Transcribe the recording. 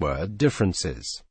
Word differences.